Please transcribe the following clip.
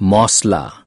মশলা